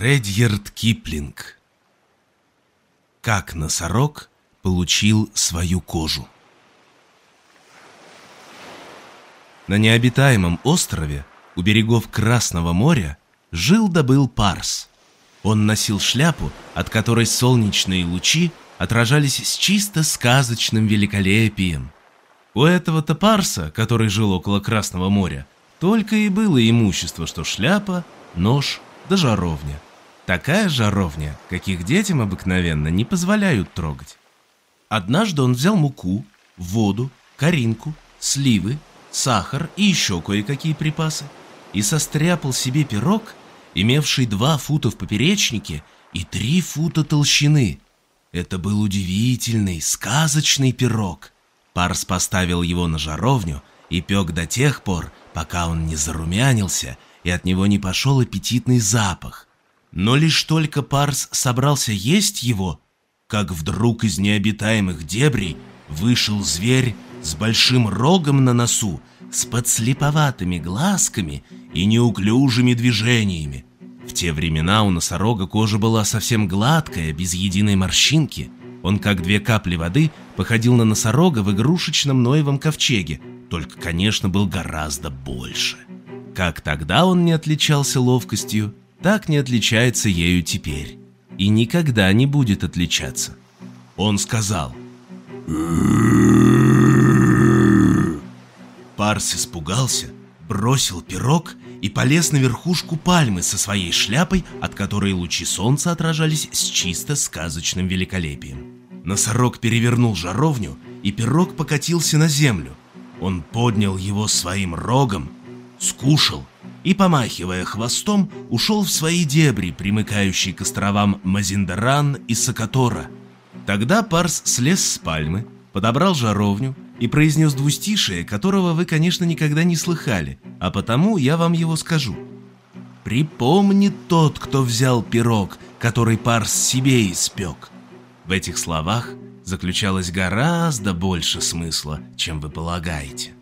Редьярд Киплинг Как носорог получил свою кожу На необитаемом острове у берегов Красного моря жил-добыл Парс. Он носил шляпу, от которой солнечные лучи отражались с чисто сказочным великолепием. У этого-то Парса, который жил около Красного моря, только и было имущество, что шляпа, нож да жаровня. Такая жаровня, каких детям обыкновенно не позволяют трогать. Однажды он взял муку, воду, коринку, сливы, сахар и еще кое-какие припасы и состряпал себе пирог, имевший два фута в поперечнике и три фута толщины. Это был удивительный, сказочный пирог. Парс поставил его на жаровню и пек до тех пор, пока он не зарумянился и от него не пошел аппетитный запах. Но лишь только Парс собрался есть его, как вдруг из необитаемых дебрей вышел зверь с большим рогом на носу, с подслеповатыми глазками и неуклюжими движениями. В те времена у носорога кожа была совсем гладкая, без единой морщинки. Он, как две капли воды, походил на носорога в игрушечном Ноевом ковчеге, только, конечно, был гораздо больше. Как тогда он не отличался ловкостью, так не отличается ею теперь. И никогда не будет отличаться. Он сказал Парс испугался, бросил пирог и полез на верхушку пальмы со своей шляпой, от которой лучи солнца отражались с чисто сказочным великолепием. Носорог перевернул жаровню, и пирог покатился на землю. Он поднял его своим рогом, скушал и, помахивая хвостом, ушел в свои дебри, примыкающие к островам Мазиндаран и Сакатора. Тогда Парс слез с пальмы, подобрал жаровню и произнес двустишие, которого вы, конечно, никогда не слыхали, а потому я вам его скажу. «Припомни тот, кто взял пирог, который Парс себе испек». В этих словах заключалось гораздо больше смысла, чем вы полагаете.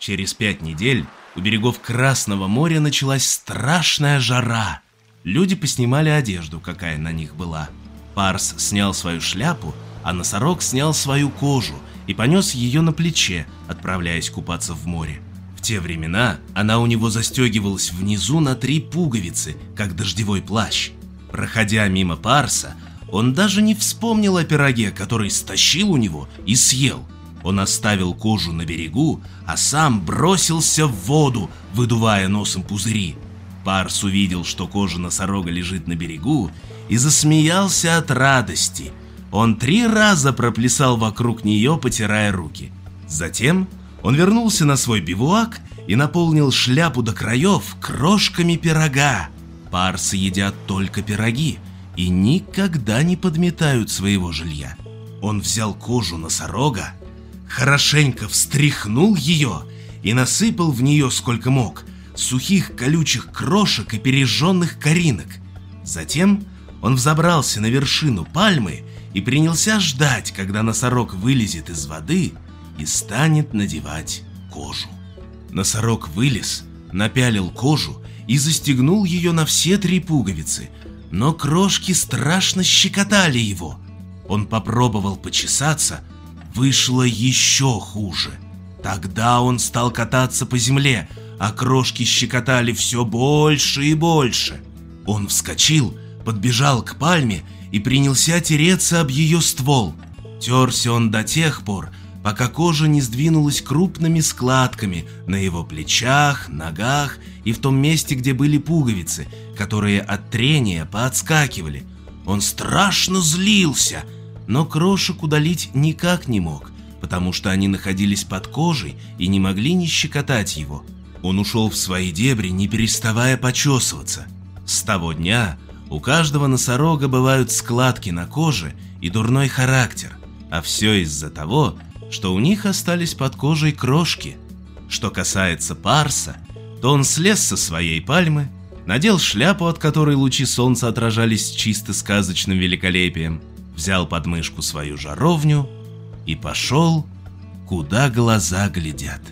Через пять недель у берегов Красного моря началась страшная жара. Люди поснимали одежду, какая на них была – Парс снял свою шляпу, а носорог снял свою кожу и понес ее на плече, отправляясь купаться в море. В те времена она у него застегивалась внизу на три пуговицы, как дождевой плащ. Проходя мимо Парса, он даже не вспомнил о пироге, который стащил у него и съел. Он оставил кожу на берегу, а сам бросился в воду, выдувая носом пузыри. Парс увидел, что кожа носорога лежит на берегу, и засмеялся от радости. Он три раза проплясал вокруг нее, потирая руки. Затем он вернулся на свой бивуак и наполнил шляпу до краев крошками пирога. Парсы едят только пироги и никогда не подметают своего жилья. Он взял кожу носорога, хорошенько встряхнул ее и насыпал в нее сколько мог сухих колючих крошек и пережженных коринок. Затем он взобрался на вершину пальмы и принялся ждать, когда носорог вылезет из воды и станет надевать кожу. Носорог вылез, напялил кожу и застегнул ее на все три пуговицы, но крошки страшно щекотали его. Он попробовал почесаться, вышло еще хуже. Тогда он стал кататься по земле, а крошки щекотали все больше и больше. Он вскочил подбежал к пальме и принялся тереться об ее ствол. Терся он до тех пор, пока кожа не сдвинулась крупными складками на его плечах, ногах и в том месте, где были пуговицы, которые от трения поотскакивали. Он страшно злился, но крошек удалить никак не мог, потому что они находились под кожей и не могли не щекотать его. Он ушел в свои дебри, не переставая почесываться. С того дня у каждого носорога бывают складки на коже и дурной характер, а все из-за того, что у них остались под кожей крошки. Что касается Парса, то он слез со своей пальмы, надел шляпу, от которой лучи солнца отражались чисто сказочным великолепием, взял под мышку свою жаровню и пошел, куда глаза глядят.